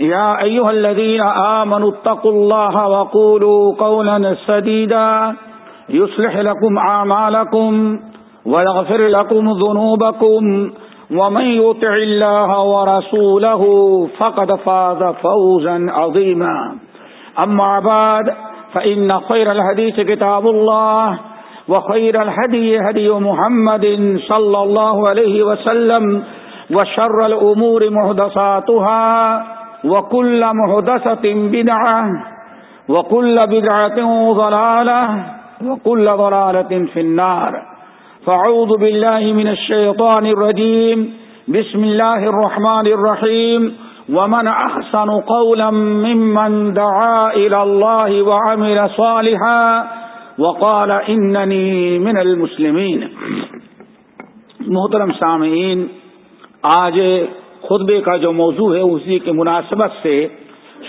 يا أيها الذين آمنوا اتقوا الله وقولوا قولا سديدا يصلح لكم أعمالكم ويغفر لكم ذنوبكم ومن يطع الله ورسوله فقد فاز فوزا عظيما أما بعد فإن خير الحديث كتاب الله وخير الهدي هدي محمد صلى الله عليه وسلم وشر الأمور مهدساتها وكل مهدسة بدعة وكل بدعة ضلالة وكل ضلالة في النار فعوذ بالله من الشيطان الرجيم بسم الله الرحمن الرحيم ومن أحسن قولا ممن دعا إلى الله وعمل صالحا وقال إنني من المسلمين محترم سامعین، آج خطبے کا جو موضوع ہے، اسی کے مناسبت سے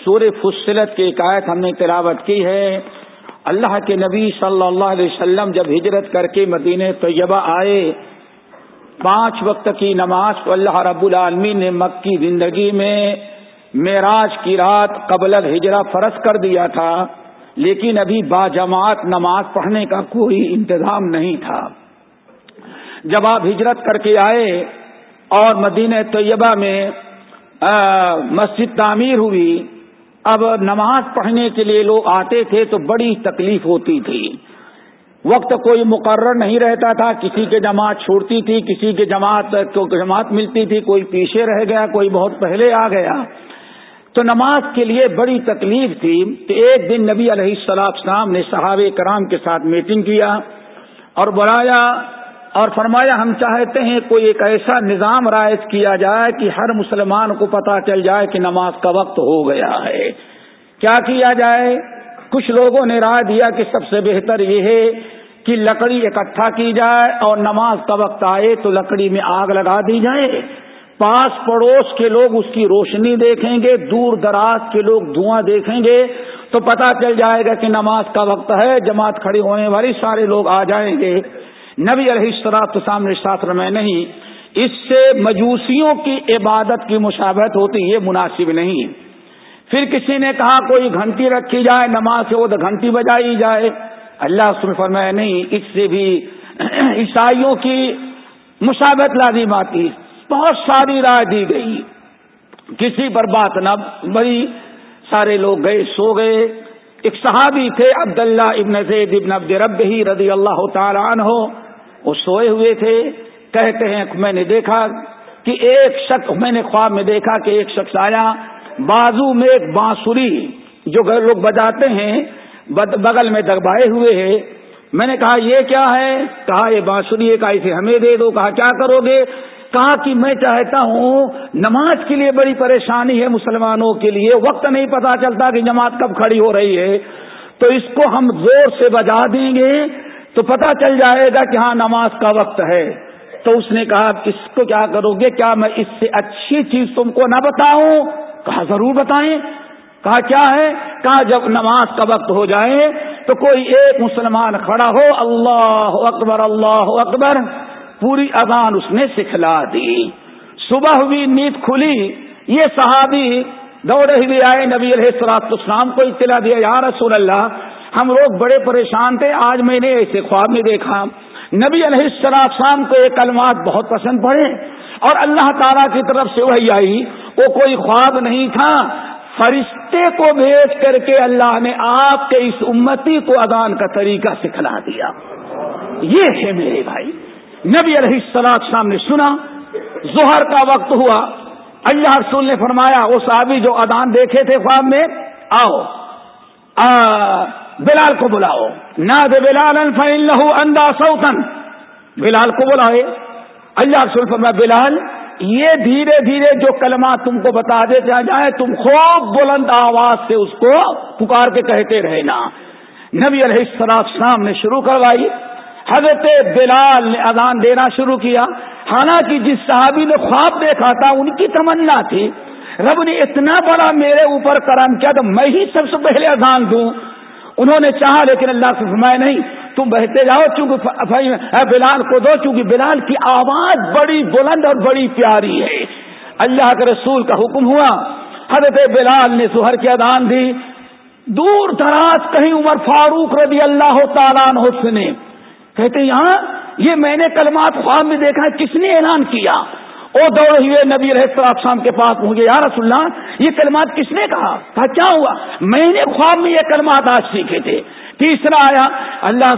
سور فصلت کی آیت ہم نے تلاوت کی ہے۔ اللہ کے نبی صلی اللہ علیہ وسلم جب ہجرت کر کے مدینہ طیبہ آئے، پانچ وقت کی نماز کو اللہ رب العالمین نے مکی زندگی میں معراج کی رات قبل ہجرا فرض کر دیا تھا، لیکن ابھی با جماعت نماز پڑھنے کا کوئی انتظام نہیں تھا۔ جب آپ ہجرت کر کے آئے اور مدینہ طیبہ میں مسجد تعمیر ہوئی۔ اب نماز پڑھنے کے لیے لوگ آتے تھے تو بڑی تکلیف ہوتی تھی۔ وقت کوئی مقرر نہیں رہتا تھا، کسی کے جماعت چھوڑتی تھی، کسی کے جماعت کو جماعت ملتی تھی، کوئی پیچھے رہ گیا، کوئی بہت پہلے آ گیا۔ تو نماز کے لیے بڑی تکلیف تھی کہ ایک دن نبی علیہ السلام نے صحابہ کرام کے ساتھ میٹنگ کیا اور بلایا اور فرمایا، ہم چاہتے ہیں کوئی ایک ایسا نظام رائج کیا جائے کہ ہر مسلمان کو پتا چل جائے کہ نماز کا وقت ہو گیا ہے۔ کیا کیا جائے؟ کچھ لوگوں نے رائے دیا کہ سب سے بہتر یہ ہے کہ لکڑی اکٹھا کی جائے اور نماز کا وقت آئے تو لکڑی میں آگ لگا دی جائے۔ پاس پڑوس کے لوگ اس کی روشنی دیکھیں گے، دور دراز کے لوگ دھواں دیکھیں گے تو پتا چل جائے گا کہ نماز کا وقت ہے، جماعت کھڑی ہونے والی سارے لوگ آ جائیں گے۔ نبی علیہ السلاط سامنے شاستر میں نہیں، اس سے مجوسیوں کی عبادت کی مشابت ہوتی، یہ مناسب نہیں۔ پھر کسی نے کہا، کوئی گھنٹی رکھی جائے، نماز سے وہ تو گھنٹی بجائی جائے۔ اللہ اس میں فرمایا، نہیں، اس سے بھی عیسائیوں کی مشابت لازم آتی۔ بہت ساری رائے دی گئی۔ کسی پر بات نہ بڑی سارے لوگ گئے، سو گئے۔ ایک صحابی تھے، عبداللہ ابن زید ابن عبد رب ہی رضی اللہ تعالی عنہ۔ وہ سوئے ہوئے تھے، کہتے ہیں میں نے دیکھا کہ ایک شخص، میں نے خواب میں دیکھا کہ ایک شخص آیا، بازو میں ایک بانسری جو لوگ بجاتے ہیں بغل میں دبائے ہوئے ہیں۔ میں نے کہا، یہ کیا ہے؟ کہا، یہ بانسری کا اسے ہمیں دے دو۔ کہا، کیا کرو گے؟ کہا کہ میں چاہتا ہوں، نماز کے لیے بڑی پریشانی ہے مسلمانوں کے لیے، وقت نہیں پتا چلتا کہ جماعت کب کھڑی ہو رہی ہے۔ تو اس کو ہم زور سے بجا دیں گے۔ تو پتا چل جائے گا کہ ہاں نماز کا وقت ہے۔ تو اس نے کہا، اس کو کیا کرو گے؟ کیا میں اس سے اچھی چیز تم کو نہ بتاؤں؟ کہا، ضرور بتائیں۔ کہا، کیا ہے؟ کہا، جب نماز کا وقت ہو جائے تو کوئی ایک مسلمان کھڑا ہو، اللہ اکبر اللہ اکبر، پوری اذان اس نے سکھلا دی۔ صبح ہوئی، نیند کھلی۔ یہ صحابی دوڑے ہوئے آئے، نبی علیہ السلاط اسلام کو اطلاع دیا، یا رسول اللہ ہم لوگ بڑے پریشان تھے، آج میں نے ایسے خواب میں دیکھا۔ نبی علیہ السلام شام کو یہ کلمات بہت پسند پڑے اور اللہ تعالیٰ کی طرف سے وہی آئی۔ وہ کوئی خواب نہیں تھا۔ فرشتے کو بھیج کر کے اللہ نے آپ کے اس امتی کو ادان کا طریقہ سکھلا دیا۔ یہ ہے میرے بھائی۔ نبی علیہ السلام شام نے سنا۔ ظہر کا وقت ہوا۔ اللہ رسول نے فرمایا، وہ صحابی جو ادان دیکھے تھے خواب میں، آؤ۔ بلال کو بلاؤ۔ نہ دے بلال لہو اندا سوتن بلال کو بلائے۔ اللہ رسول فرمایا، بلال، یہ دھیرے دھیرے جو کلمات تم کو بتا دے جائے، تم خوب بلند آواز سے اس کو پکار کے کہتے رہنا۔ نبی علیہ السلام شام نے شروع کروائی۔ حضرت بلال نے اذان دینا شروع کیا۔ حالانکہ جس صحابی نے خواب دیکھا تھا، ان کی تمنا تھی۔ رب نے اتنا بڑا میرے اوپر کرم کیا تو میں ہی سب سے پہلے اذان دوں۔ انہوں نے چاہا لیکن اللہ سے فرمایا نہیں، تم بہتے جاؤ، چونکہ بلال کو دو، چونکہ بلال کی آواز بڑی بلند اور بڑی پیاری ہے۔ اللہ کے رسول کا حکم ہوا۔ حضرت بلال نے سہر کی ادان دی۔ دور دراز کہیں عمر فاروق رضی اللہ تعالیٰ نے کہتے یہاں یہ میں نے کلمات خواب میں دیکھا کس نے اعلان کیا؟ او دوڑ ہوئے نبی رہ شام کے پاس پہنچے، یا رسول اللہ، یہ کلمات کس نے کہا؟ کہا، کیا ہوا؟ میں نے خواب میں یہ کلمات آج سیکھے تھے۔ تیسرا آیا، اللہ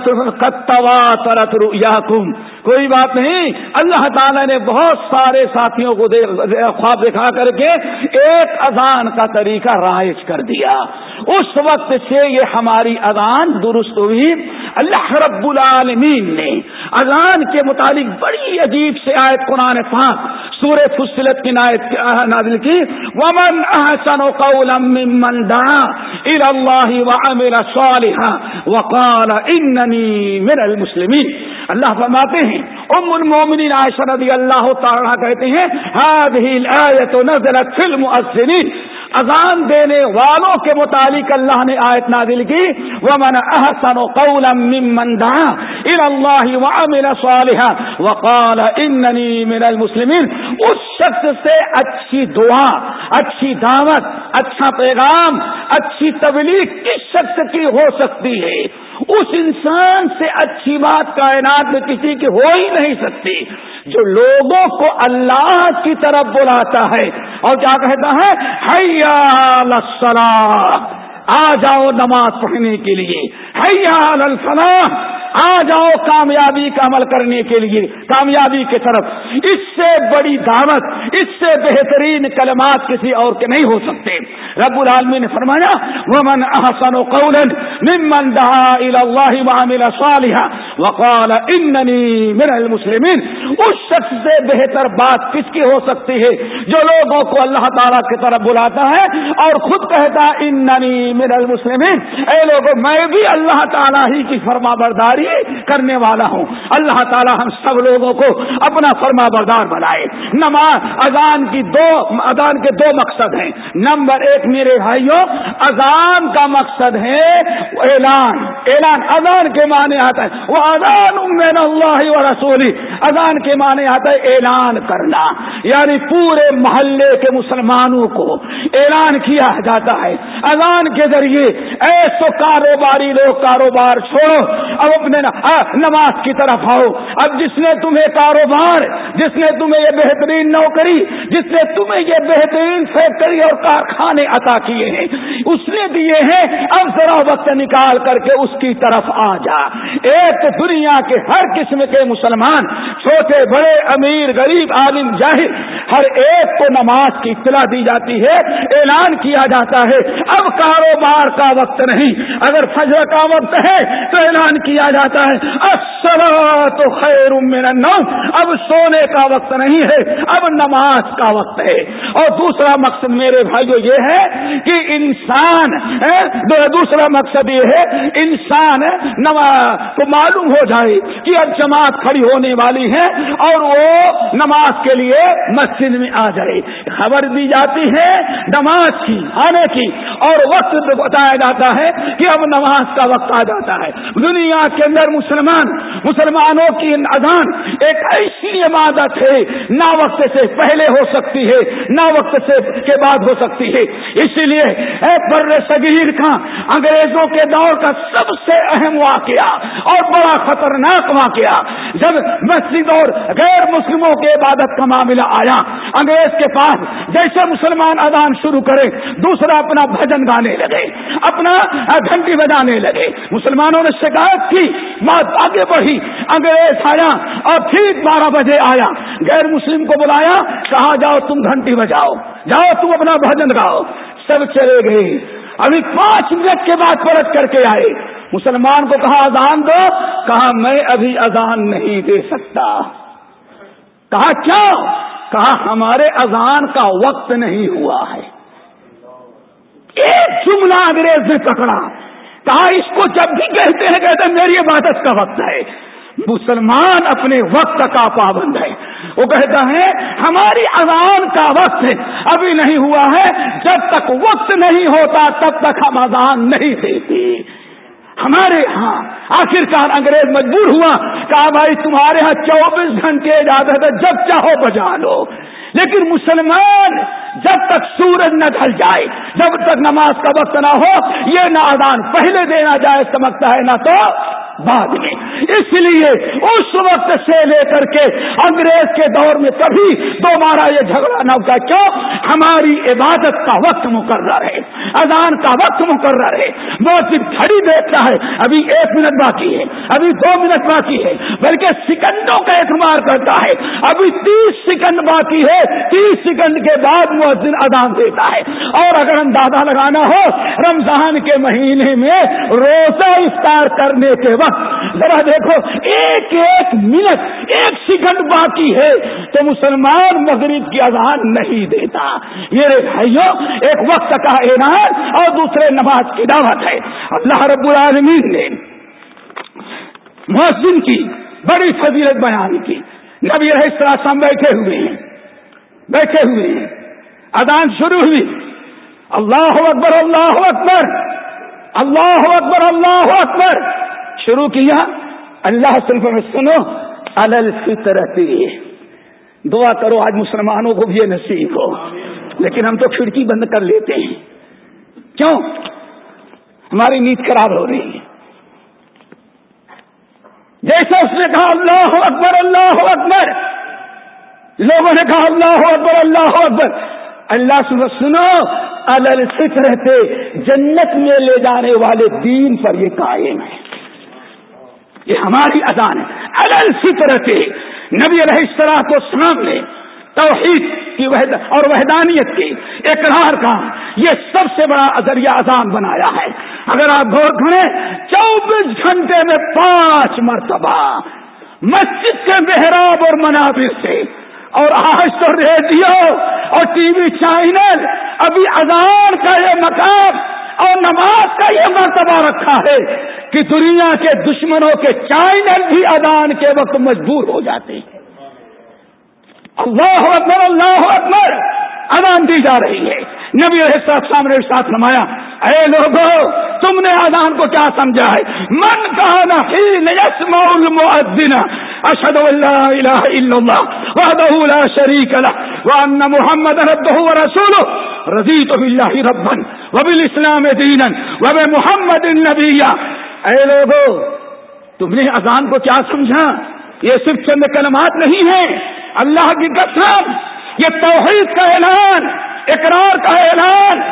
ترت یا کم کوئی بات نہیں، اللہ تعالی نے بہت سارے ساتھیوں کو خواب دکھا کر کے ایک اذان کا طریقہ رائج کر دیا۔ اس وقت سے یہ ہماری اذان درست ہوئی۔ اللہ رب العالمین نے اذان کے متعلق بڑی عجیب سے آیت قرآن پاک سورہ فصلت کی نایت نازل کی۔ ومن احسن قولا ممن دعا الى الله وعمل صالحا وقال انني من المسلمین اللہ فرماتے ہیں ام المومنین عائشہ رضی اللہ تعالی کہتے ہیں، هذه الايه نزلت في المؤذنين۔ اذان دینے والوں کے متعلق اللہ نے آیت نازل کی، ومن احسن قولا ممن دعا الى الله وعمل صالحا وقال انني من المسلمين۔ اس شخص سے اچھی دعا، اچھی دعوت اچھا پیغام، اچھی تبلیغ کس شخص کی ہو سکتی ہے؟ اس انسان سے اچھی بات کائنات میں کسی کی ہو ہی نہیں سکتی۔ جو لوگوں کو اللہ کی طرف بلاتا ہے اور کیا کہتا ہے؟ حیا آ جاؤ نماز پڑھنے کے لیے۔ حیا الفلاح آ جاؤ کامیابی کا عمل کرنے کے لیے، کامیابی کی طرف۔ اس سے بڑی دعوت، اس سے بہترین کلمات کسی اور کے نہیں ہو سکتے۔ رب العالمی نے فرمایا، ومن احسن قولا ممن دعا الى الله وعمل صالحا وقال انني من المسلمين۔ اس شخص سے بہتر بات کس کی ہو سکتی ہے؟ جو لوگوں کو اللہ تعالی کی طرف بلاتا ہے اور خود کہتا اننی من المسلمین اے لوگوں میں بھی اللہ تعالی ہی کی فرما برداری کرنے والا ہوں۔ اللہ تعالی ہم سب لوگوں کو اپنا فرما بردار بنائے۔ نماز اذان کی دو اذان کے دو مقصد ہیں۔ نمبر ایک، میرے بھائیوں، اذان کا مقصد ہے اعلان۔ اعلان اذان کے معنی آتا ہے۔ وہ اذان امین اللہ و رسولی۔ اذان کے معنی آتا ہے اعلان کرنا۔ یعنی پورے محلے کے مسلمانوں کو اعلان کیا جاتا ہے۔ اذان کے ذریعے ایسو کاروباری لوگ، کاروبار چھوڑو۔ اب اپنے نماز کی طرف آؤ۔ اب جس نے تمہیں کاروبار، جس نے تمہیں یہ بہترین نوکری، جس نے تمہیں یہ بہترین فیکٹری اور کارخانے عطا کیے ہیں، اس نے دیے ہیں۔ اب ذرا وقت نکال کر کے اس کی طرف آ جا۔ ایک دنیا کے ہر قسم کے مسلمان، چھوٹے، بڑے، امیر، غریب، عالم جاہر ہر ایک کو نماز کی اطلاع دی جاتی ہے، اعلان کیا جاتا ہے۔ اب کاروبار کا وقت نہیں۔ اگر فجر کا وقت ہے تو اعلان کیا جاتا جاتا ہے۔ تو خیر من النوم۔ اب سونے کا وقت نہیں ہے، اب نماز کا وقت ہے۔ اور دوسرا مقصد میرے بھائیو یہ ہے کہ انسان دوسرا مقصد یہ ہے، انسان کو معلوم ہو جائے کہ اب جماعت کھڑی ہونے والی ہے اور وہ نماز کے لیے مسجد میں آ جائے۔ خبر دی جاتی ہے نماز کی، آنے کی۔ اور وقت بتایا جاتا ہے کہ اب نماز کا وقت آ جاتا ہے۔ دنیا کے اندر مسلمان، مسلمانوں کی اذان ایک ایسی عبادت ہے نہ وقت سے پہلے ہو سکتی ہے نہ وقت سے کے بعد ہو سکتی ہے۔ اسی لیے بر صغیر کا انگریزوں کے دور کا سب سے اہم واقعہ اور بڑا خطرناک واقعہ، جب مسجد اور غیر مسلموں کے عبادت کا معاملہ آیا، انگریز کے پاس جیسے مسلمان اذان شروع کرے، دوسرا اپنا بھجن گانے لگے، اپنا گھنٹی بجانے لگے۔ مسلمانوں نے شکایت کی بات آگے بڑھی، انگریز آیا اور ٹھیک بارہ بجے آیا۔ غیر مسلم کو بلایا، کہا، جاؤ تم گھنٹی بجاؤ، جاؤ تم اپنا بھجن گاؤ۔ سب چلے گئے۔ ابھی پانچ منٹ کے بعد پلٹ کر کے آئے۔ مسلمان کو کہا، اذان دو۔ کہا، میں ابھی اذان نہیں دے سکتا۔ کہا کیا کہا، ہمارے اذان کا وقت نہیں ہوا ہے۔ ایک جملہ انگریز نے پکڑا۔ کہا اس کو جب بھی کہتے ہیں کہتے ہیں، میری عبادت کا وقت ہے۔ مسلمان اپنے وقت کا پابند ہے وہ کہتا ہے، ہماری اذان کا وقت ابھی نہیں ہوا ہے۔ جب تک وقت نہیں ہوتا، تب تک ہم اذان نہیں دیتے۔ ہمارے ہاں آخر کار انگریز مجبور ہوا، کہا، بھائی، تمہارے ہاں چوبیس گھنٹے اجازت ہے، جب چاہو بجا لو۔ لیکن مسلمان جب تک سورج نہ ڈھل جائے، جب تک نماز کا وقت نہ ہو، یہ نہ اذان پہلے دینا جائے سمجھتا ہے، نہ تو بعد میں۔ اس لیے اس وقت سے لے کر کے انگریز کے دور میں کبھی دوبارہ یہ جھگڑا نہ ہوتا۔ کیوں؟ ہماری عبادت کا وقت مقرر ہے۔ اذان کا وقت مقرر ہے۔ وہ صرف گھڑی دیکھتا ہے۔ ابھی ایک منٹ باقی ہے۔ ابھی دو منٹ باقی ہے۔ بلکہ سیکنڈوں کا اعتماد کرتا ہے۔ ابھی تیس سیکنڈ باقی ہے۔ تیس سیکنڈ کے بعد وہ اذان دیتا ہے۔ اور اگر اندازہ لگانا ہو، رمضان کے مہینے میں روزہ افطار کرنے کے وقت ذرا دیکھو، ایک ایک منٹ، ایک سیکنڈ باقی ہے تو مسلمان مغرب کی اذان نہیں دیتا۔ یہ بھائیوں ایک وقت کا اعلان اور دوسرے نماز کی دعوت ہے۔ اللہ رب العالمین نے محسن کی بڑی فضیلت بیان کی۔ نبی رہے بیٹھے ہوئے ہیں۔ بیٹھے ہوئے ہیں۔ اذان شروع ہوئی۔ اللہ اکبر اللہ اکبر۔ اللہ اکبر اللہ اکبر۔ شروع کیا، اللہ صرف سنو الفطرتی دعا کرو آج مسلمانوں کو بھی یہ نصیب ہو۔ لیکن ہم تو کھڑکی بند کر لیتے ہیں۔ کیوں؟ ہماری نیند خراب ہو رہی ہے۔ جیسے اس نے کہا، اللہ اکبر اللہ اکبر۔ لوگوں نے کہا، اللہ اکبر اللہ اکبر۔ اللہ سن سنو الفطرتے جنت میں لے جانے والے دین پر یہ قائم ہے۔ یہ ہماری اذان ہے۔ الل فطرت نبی علیہ کو سامنے توحید کی وحد اور وحدانیت کی اقرار کا یہ سب سے بڑا ذریعہ اذان بنایا ہے۔ اگر آپ غور کریں، چوبیس گھنٹے میں پانچ مرتبہ مسجد کے محراب اور منابر سے اور آج تو ریڈیو اور ٹی وی چینل، ابھی اذان کا یہ مقام اور نماز کا یہ مرتبہ رکھا ہے۔ کہ دنیا کے دشمنوں کے چینل بھی ادان کے وقت مجبور ہو جاتے ہیں۔ اللہ اکبر اللہ اکبر ادان دی جا رہی ہے۔ نبی علیہ صاحب سامنے ساتھ نمایا اے لوگوں تم نے آدان کو کیا سمجھا ہے؟ من کہا المؤذن اشهد ان لا اله الا الله وحده لا شريك له وان محمد عبده ورسوله رضيت بالله ربا، وبالاسلام دينا وبمحمد نبيا اے لوگو، تم نے اذان کو کیا سمجھا؟ یہ صرف چند کلمات نہیں ہیں۔ اللہ کی قسم، یہ توحید کا اعلان، اقرار کا اعلان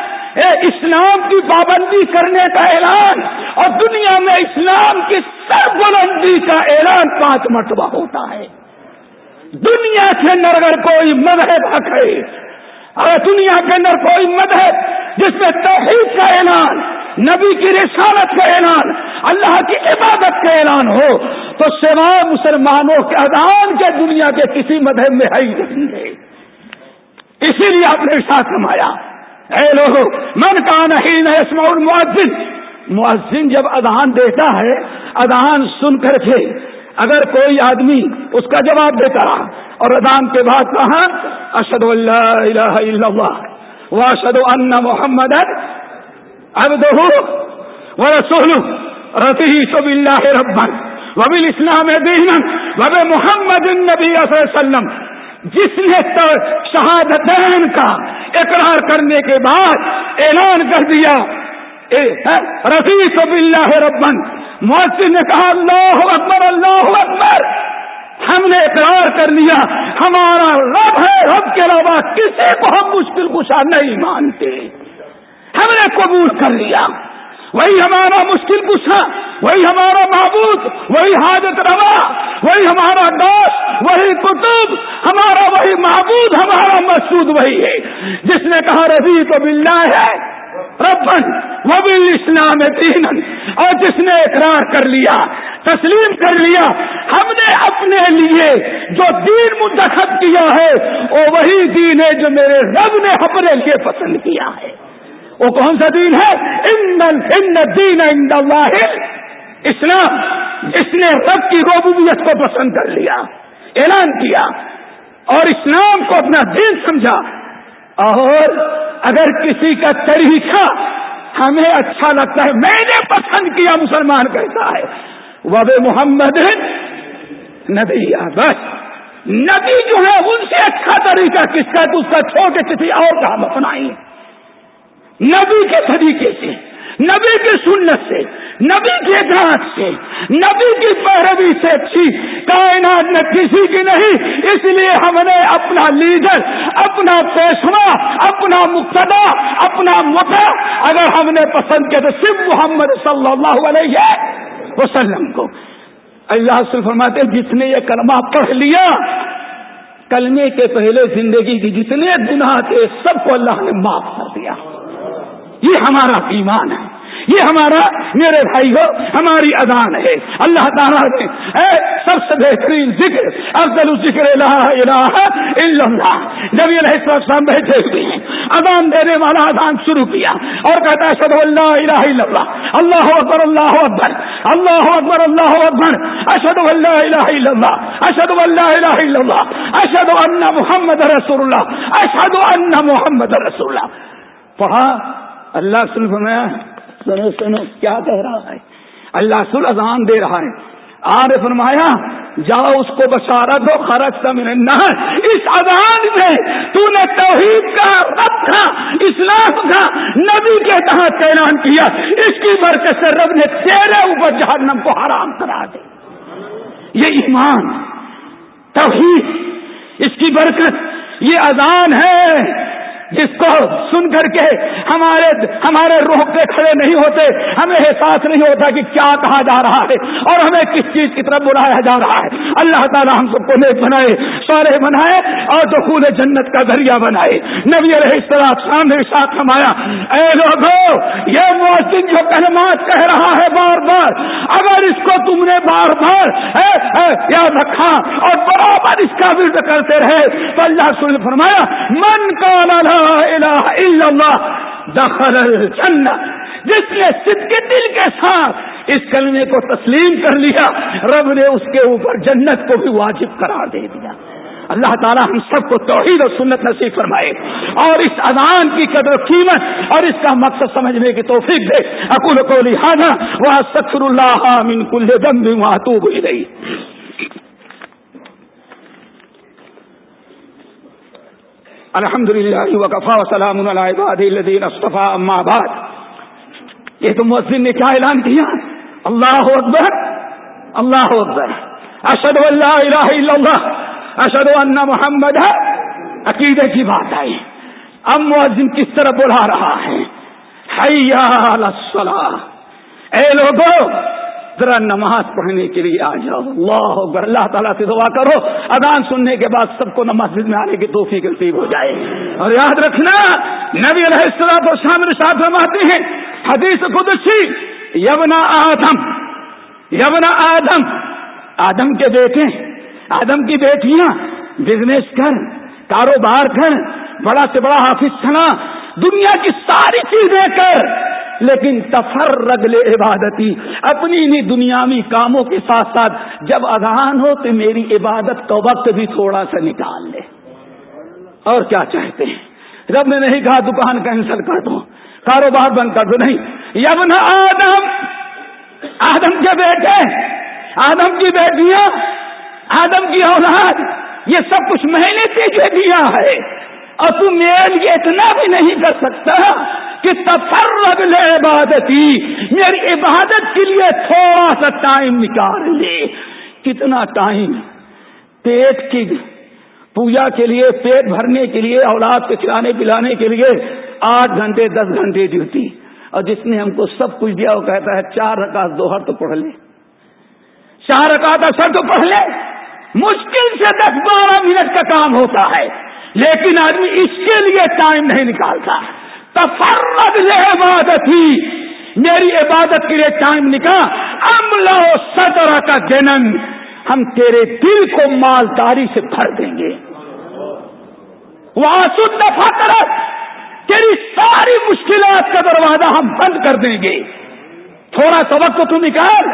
اسلام کی پابندی کرنے کا اعلان، اور دنیا میں اسلام کی سر بلندی کا اعلان پانچ مرتبہ ہوتا ہے۔ دنیا کے اندر اگر کوئی مذہب حق ہے، اگر دنیا کے اندر کوئی مذہب جس میں توحید کا اعلان، نبی کی رسالت کا اعلان، اللہ کی عبادت کا اعلان ہو، تو سوائے مسلمانوں کے اذان کے دنیا کے کسی مذہب میں ہے ہی نہیں۔ ہے اسی لیے آپ نے ساتھ نمایا اے لوگ من کا نہیں اسما المعزن معذن جب اذان دیتا ہے، اذان سن کر کے اگر کوئی آدمی اس کا جواب دیتا رہا اور اذان کے بعد کہا اشد اللہ الہ الا اللہ واشد ان محمد اب دو رسول رفیع اللہ ربن وبل اسلام دین وب محمد النبی وسلم. جس نے شہادتین کا اقرار کرنے کے بعد اعلان کر دیا. رفیع سب اللہ ربن مؤثر نے کہا، اللہ اکبر اللہ اکبر. ہم نے اقرار کر لیا، ہمارا رب ہے، رب کے علاوہ کسی کو ہم مشکل کشا نہیں مانتے۔ ہم نے قبول کر لیا۔ وہی ہمارا مشکل کشا، وہی ہمارا معبود، وہی حاجت روا، وہی ہمارا دوست، وہی کتب ہمارا وہی معبود، ہمارا مسود وہی ہے۔ جس نے کہا رضی تو بلّہ ہے ربن وہ بھی اسلام دین اور جس نے اقرار کر لیا، تسلیم کر لیا، ہم نے اپنے لیے جو دین منتخب کیا ہے، وہ وہی دین ہے جو میرے رب نے اپنے لیے پسند کیا ہے۔ وہ کون سا دین ہے؟ ان دین اللہ۔ اسلام جس نے رب کی روبویت کو پسند کر لیا، اعلان کیا، اور اسلام کو اپنا دین سمجھا۔ اور اگر کسی کا طریقہ ہمیں اچھا لگتا ہے، میں نے پسند کیا مسلمان کہتا ہے۔ وب محمد نبی بس نبی جو ہے، ان سے اچھا طریقہ کس کا؟ تو اس کا چھوڑ کے کسی اور کا اپنائی نبی کے طریقے سے۔ نبی کی سنت سے، نبی کے گاٹ سے، نبی کی پیروی سے اچھی کائنات میں کسی کی نہیں۔ اس لیے ہم نے اپنا لیڈر، اپنا پیشوا، اپنا مقتدا، اپنا متا اگر ہم نے پسند کیا تو صرف محمد صلی اللہ علیہ وسلم کو۔ اللہ سے فرماتے جس نے یہ کلمہ پڑھ لیا، کلمے کے پہلے زندگی کی جتنے گناہ تھے، سب کو اللہ نے معاف کر دیا۔ یہ ہمارا ایمان ہے۔ یہ ہمارا میرے بھائی ہو ہماری ادان ہے۔ اللہ تعالیٰ نے اے سب سے بہترین ذکر، افضل ذکر الہ الہ الا اللہ۔ جب یہ السلام بیٹھے ہوئے ہیں۔ ادان دینے والا ادان شروع کیا اور کہتا ہے شد اللہ الہ الا اللہ۔ اللہ اکبر اللہ اکبر۔ اللہ اکبر اللہ اکبر۔ اشد اللہ الہ الا اللہ۔ اشد اللہ الہ الا اللہ۔ اشد ان محمد رسول اللہ۔ اشد ان محمد رسول اللہ۔ پڑھا۔ اللہ سن فرمایا، سنو سنو، کیا کہہ رہا ہے؟ اللہ سل اذان دے رہا ہے۔ آر فرمایا، جاؤ اس کو بشارت دو خرچ سمجھنا اس اذان میں تو نے توحید کا، رب کا، اسلام کا، نبی کے تحت اعلان کیا۔ اس کی برکت سے رب نے تیرے اوپر جہنم کو حرام کرا دے۔ یہ ایمان، توحید، اس کی برکت، یہ اذان ہے۔ جس کو سن کر کے ہمارے ہمارے روح پہ کھڑے نہیں ہوتے، ہمیں احساس نہیں ہوتا کہ کیا کہا جا رہا ہے اور ہمیں کس چیز کی طرف بلایا جا رہا ہے۔ اللہ تعالیٰ ہم سب کو نیک بنائے سورے بنائے اور دخول جنت کا ذریعہ بنائے۔ نبی علیہ السلام سامنے ساتھ ہمایا اے لوگوں یہ موسم جو کلمات کہہ رہا ہے بار بار اگر اس کو تم نے بار بار یاد رکھا اور برابر اس کا ورد کرتے رہے تو اللہ سن فرمایا، من کا الہ الا اللہ دخل الجنہ جس نے سد کے دل کے ساتھ اس کلمے کو تسلیم کر لیا، رب نے اس کے اوپر جنت کو بھی واجب قرار دے دیا۔ اللہ تعالیٰ ہم سب کو توحید اور سنت نصیب فرمائے۔ اور اس اذان کی قدر قیمت اور اس کا مقصد سمجھنے کی توفیق دے۔ اکول کو لہٰذا وہ سکر اللہ من کل دم بھی وہاں تو رہی الحمد للہ وقفا وسلام الدین اصطفیٰ اما یہ تو مسلم نے کیا اعلان کیا؟ اللہ اکبر اللہ اکبر۔ اشد اللہ الہ الا اللہ اشد اللہ محمد۔ عقیدے کی بات آئی اب مؤذن کس طرح بلا رہا ہے؟ حیا اے لوگوں ذرا نماز پڑھنے کے لیے آ جاؤ۔ اللہ اکبر۔ اللہ تعالیٰ سے دعا کرو۔ اذان سننے کے بعد سب کو مسجد میں آنے کی توفیق نصیب ہو جائے۔ اور یاد رکھنا، نبی علیہ السلام اور شامل ساتھ رماتے ہیں، حدیث قدسی، یبنا آدم۔ یبنا آدم۔ آدم کے بیٹے، آدم کی بیٹیاں بزنس کر، کاروبار کر، بڑا سے بڑا حافظ چلا دنیا کی ساری چیزیں کر۔ لیکن تفر رگل عبادتی اپنی ہی دنیاوی کاموں کے ساتھ ساتھ جب اذان ہو تو میری عبادت کا وقت بھی تھوڑا سا نکال لے۔ اور کیا چاہتے ہیں؟ رب نے نہیں کہا دکان کینسل کر دو کاروبار بند کر دو نہیں۔ یمن آدم آدم کے بیٹے، آدم کی بیٹیاں، آدم کی اولاد، یہ سب کچھ میں نے تجھے دیا ہے۔ اور تم میرے لیے اتنا بھی نہیں کر سکتا کہ تفرغ لے عبادتی، میری عبادت کے لیے تھوڑا سا ٹائم نکال لے۔ کتنا ٹائم؟ پیٹ کی پوجا کے لیے، پیٹ بھرنے کے لیے، اولاد کو کھلانے پلانے کے لیے آٹھ گھنٹے، دس گھنٹے ڈیوٹی۔ اور جس نے ہم کو سب کچھ دیا، وہ کہتا ہے چار رکعت دوہر تو پڑھ لے۔ چار رکعت اثر تو پڑھ لے۔ مشکل سے دس بارہ منٹ کا کام ہوتا ہے۔ لیکن آدمی اس کے لیے ٹائم نہیں نکالتا۔ تفرد لے عبادت ہی۔ میری عبادت کے لیے ٹائم نکال املا صدر کا جنن۔ ہم تیرے دل کو مالداری سے بھر دیں گے۔ وہاں سد فکرت تیری ساری مشکلات کا دروازہ ہم بند کر دیں گے۔ تھوڑا سا وقت تو نکال،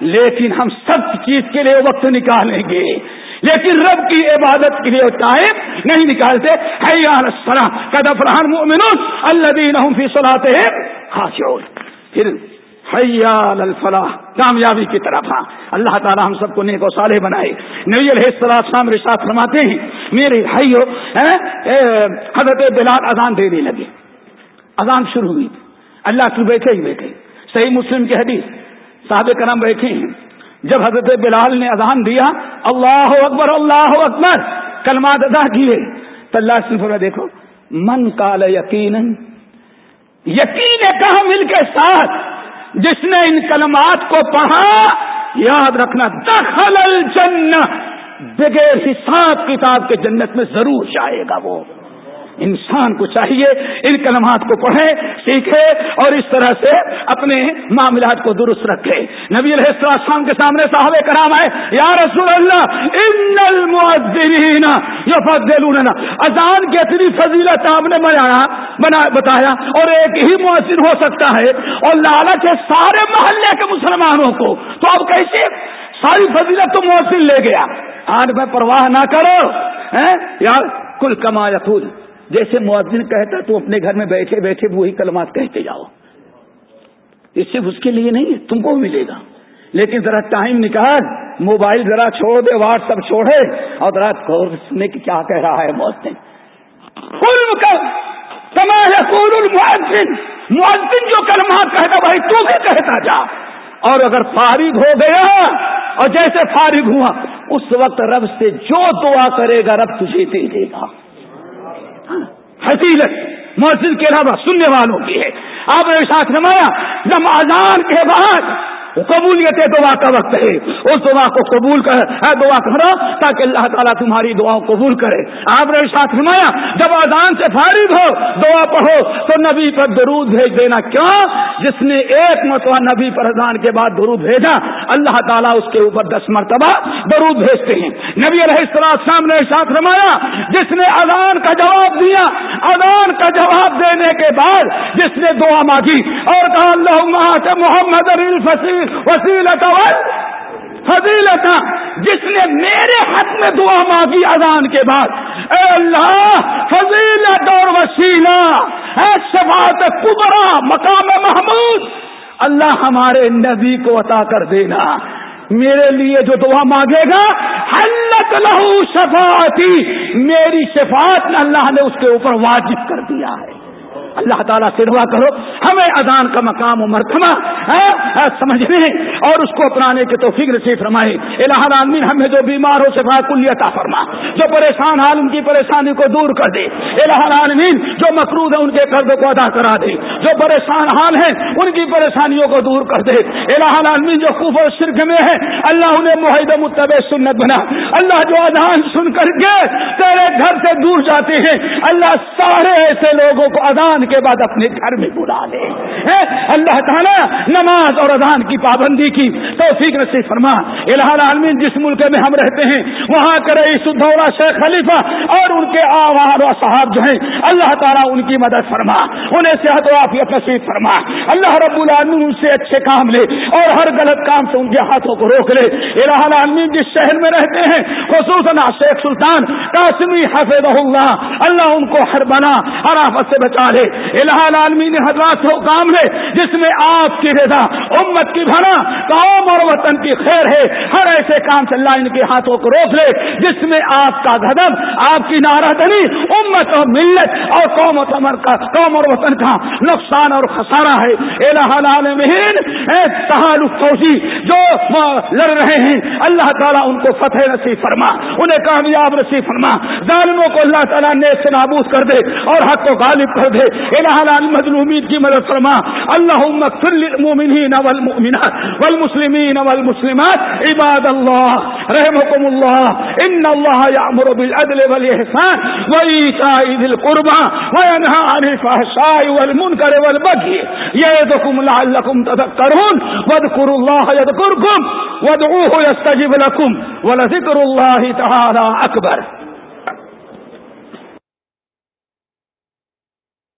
لیکن ہم سب چیز کے لیے وقت نکالیں گے۔ لیکن رب کی عبادت کے لیے ٹائم نہیں نکالتے۔ اللہ دین فی سلاتے ہیں خاص پھر حیال الفلاح، کامیابی کی طرف۔ ہاں اللہ تعالیٰ ہم سب کو نیک و صالح بنائے۔ نبی علیہ السلام رشاط فرماتے ہیں، میرے بھائیو حضرت بلال اذان دینے لگے۔ اذان شروع ہوئی۔ اللہ کی بیٹھے ہی بیٹھے۔ صحیح مسلم کی حدیث صاحب کرم بیٹھے ہیں۔ جب حضرت بلال نے اذان دیا، اللہ اکبر اللہ اکبر، کلمات ادا کیے۔ تو اللہ سے دیکھو، من کال یقین یقین کہا مل کے ساتھ جس نے ان کلمات کو پڑھا، یاد رکھنا، دخل الجنہ، بغیر حساب کتاب کے جنت میں ضرور جائے گا وہ۔ انسان کو چاہیے، ان کلمات کو پڑھے سیکھے اور اس طرح سے اپنے معاملات کو درست رکھے نبی علیہ السلام کے سامنے صاحب کرام آئے، یا رسول اللہ، ان المعذرین یفضلوننا۔ اذان کی اتنی فضیلت آپ نے بنایا بتایا، اور ایک ہی مؤذن ہو سکتا ہے، اور لالچ ہے سارے محلے کے مسلمانوں کو۔ تو اب کیسے ساری فضیلت تو مؤذن لے گیا۔ آج میں پرواہ نہ کرو یار کل کما یا جیسے مؤذن کہتا تو اپنے گھر میں بیٹھے بیٹھے وہی کلمات کہتے جاؤ۔ اس سے اس کے لیے نہیں تم کو ملے گا۔ لیکن ذرا ٹائم نکال، موبائل ذرا چھوڑ دے، واٹس اپ چھوڑے۔ اور ذرا غور سننے کی کیا کہہ رہا ہے مؤذن؟ مؤذن جو کلمات کہتا بھائی تو بھی کہتا جا۔ اور اگر فارغ ہو گیا، اور جیسے فارغ ہوا، اس وقت رب سے جو دعا کرے گا، رب تجھے دے دے گا۔ حسیلت مسجد کے علاوہ سننے والوں کی ہے۔ آپ نے ساتھ نمایا اذان کے بعد قبولیت دعا کا وقت ہے۔ اس دعا کو قبول کر دعا کرو، تاکہ اللہ تعالیٰ تمہاری دعا قبول کرے۔ آپ نے ساتھ نمایا جب اذان سے فارغ ہو، دعا پڑھو، تو نبی پر درود بھیج دینا۔ کیوں؟ جس نے ایک مرتبہ نبی پر اذان کے بعد درود بھیجا، اللہ تعالیٰ اس کے اوپر دس مرتبہ درود بھیجتے ہیں۔ نبی علیہ السلام نے ساتھ نمایا جس نے اذان کا جواب دیا، اذان کا جواب دینے کے بعد جس نے دعا مانگی اور کہا اللہ محمد الفصیل وسیلت فضیلت۔ جس نے میرے حق میں دعا مانگی اذان کے بعد، اے اللہ، فضیلت اور وسیلہ، اے شفاعت کبرا، مقام محمود، اللہ ہمارے نبی کو عطا کر دینا۔ میرے لیے جو دعا مانگے گا، حلت لہو شفاعتی، میری شفاعت اللہ نے اس کے اوپر واجب کر دیا ہے۔ اللہ تعالیٰ سے دعا کرو، ہمیں اذان کا مقام و مرتبہ ہاں، ہاں، سمجھنے اور اس کو اپنانے کے توفیق نصیب فرمائے۔ الہ عالمین ہمیں جو بیمار ہو شفا کلیتا فرما۔ جو پریشان حال، ان کی پریشانی کو دور کر دے۔ الہ عالمین جو مقروض ہے ان کے قرض کو ادا کرا دے۔ جو پریشان حال ہیں، ان کی پریشانیوں کو دور کر دے۔ الہ عالمین جو خوف و شرک میں ہے اللہ انہیں معاہدہ متب سنت بنا۔ اللہ جو اذان سن کر کے تیرے گھر سے دور جاتے ہیں، اللہ سارے ایسے لوگوں کو اذان کے بعد اپنے گھر میں بلا لے۔ اللہ تعالیٰ، نماز اور اذان کی پابندی کی توفیق نصیب فرما۔ الہ العالمین، جس ملک میں ہم رہتے ہیں، وہاں کا رئیس شیخ خلیفہ اور ان کے آوار و صاحب جو ہیں، اللہ تعالیٰ ان کی مدد فرما۔ انہیں صحت و عافیت نصیب فرما۔ اللہ رب العالمین ان سے اچھے کام لے اور ہر غلط کام سے ان کے ہاتھوں کو روک لے۔ الہ العالمین، جس شہر میں رہتے ہیں، خصوصاً شیخ سلطان قاسمی حفظ اللہ اللہ ان کو ہر بنا، ہر آفت سے بچا لے۔ الہ العالمین حضرات ہو کام ہے جس میں آپ کی رضا، امت کی بھرا قوم اور وطن کی خیر ہے۔ ہر ایسے کام سے اللہ ان کے ہاتھوں کو روک لے، جس میں آپ کا گدم آپ کی نارادنی امت اور ملت اور قوم و تمر کا، قوم اور وطن کا نقصان اور خسارہ ہے۔ الہ العالمین تحالف فوجی جو لڑ رہے ہیں، اللہ تعالیٰ ان کو فتح نصیب فرما، انہیں کامیاب نصیب فرما۔ ظالموں کو اللہ تعالیٰ نے سے نابود کر دے اور حق کو غالب کر دے۔ الہ العالمین کی مدد فرما۔ اللہ للمؤمنین والمؤمنات والمسلمین والمسلمات۔ عباد اللہ رحمكم الله ان الله يأمر بالعدل والإحسان وإيتاء ذي القربى وينهى عن الفحشاء والمنكر والبغي يعظكم لعلكم تذكرون واذكروا الله يذكركم وادعوه يستجب لكم ولذكر الله تعالى أكبر